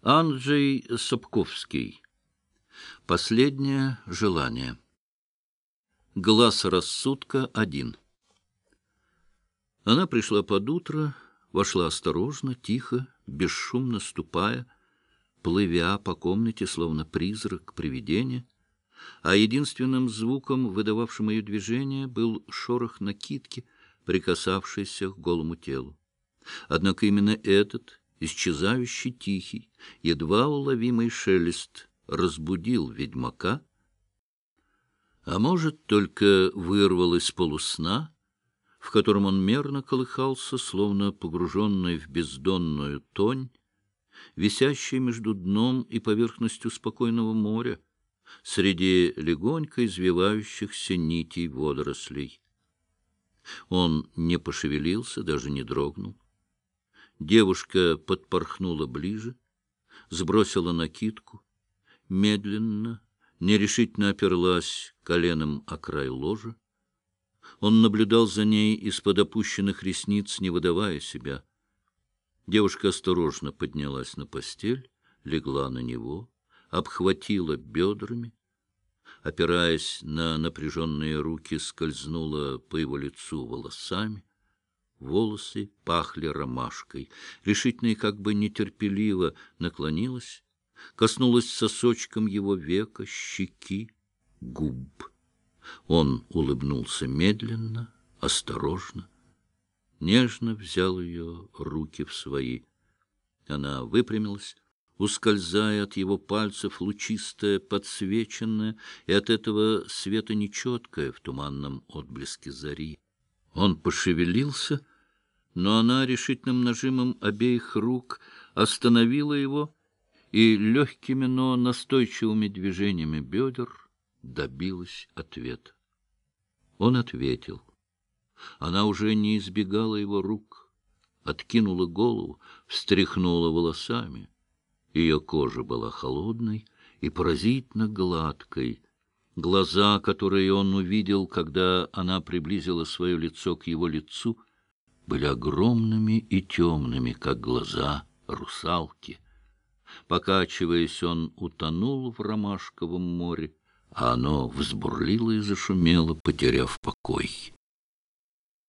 Анджей Сапковский. Последнее желание. Глаз рассудка один. Она пришла под утро, вошла осторожно, тихо, бесшумно ступая, плывя по комнате, словно призрак привидения, а единственным звуком, выдававшим ее движение, был шорох накидки, прикасавшийся к голому телу. Однако именно этот исчезающий тихий, едва уловимый шелест разбудил ведьмака, а может, только вырвал из полусна, в котором он мерно колыхался, словно погруженный в бездонную тонь, висящий между дном и поверхностью спокойного моря, среди легонько извивающихся нитей водорослей. Он не пошевелился, даже не дрогнул. Девушка подпорхнула ближе, сбросила накидку, медленно, нерешительно оперлась коленом о край ложа. Он наблюдал за ней из-под опущенных ресниц, не выдавая себя. Девушка осторожно поднялась на постель, легла на него, обхватила бедрами, опираясь на напряженные руки, скользнула по его лицу волосами. Волосы пахли ромашкой. Решительно и как бы нетерпеливо наклонилась, коснулась сосочком его века, щеки, губ. Он улыбнулся медленно, осторожно, нежно взял ее руки в свои. Она выпрямилась, ускользая от его пальцев лучистая, подсвеченная, и от этого света нечеткая в туманном отблеске зари. Он пошевелился, но она решительным нажимом обеих рук остановила его и легкими, но настойчивыми движениями бедер добилась ответа. Он ответил. Она уже не избегала его рук, откинула голову, встряхнула волосами. Ее кожа была холодной и поразительно гладкой, Глаза, которые он увидел, когда она приблизила свое лицо к его лицу, были огромными и темными, как глаза русалки. Покачиваясь, он утонул в ромашковом море, а оно взбурлило и зашумело, потеряв покой.